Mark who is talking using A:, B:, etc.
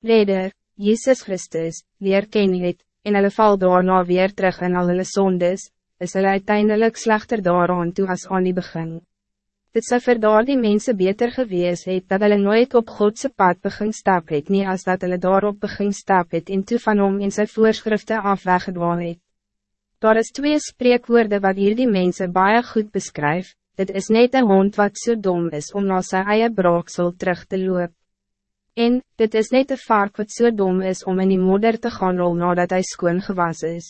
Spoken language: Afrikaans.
A: Reder, Jezus Christus, leer ken het, en hulle val daarna weer terug in al hulle sondes, is hulle uiteindelik slechter daaraan toe as aan die begin. Dit sal vir daar die mense beter gewees het, dat hulle nooit op Godse pad begin stap het, nie as dat hulle daarop begin stap het, en toe van hom in sy voorschriften af weggedwaal het. Daar is twee spreekwoorden wat hier die mense baie goed beskryf, dit is net een hond wat zo so dom is om na sy eie braaksel terug te loop. En, dit is net een vark wat zo so dom is om in die modder te gaan rol nadat hij skoon gewas is.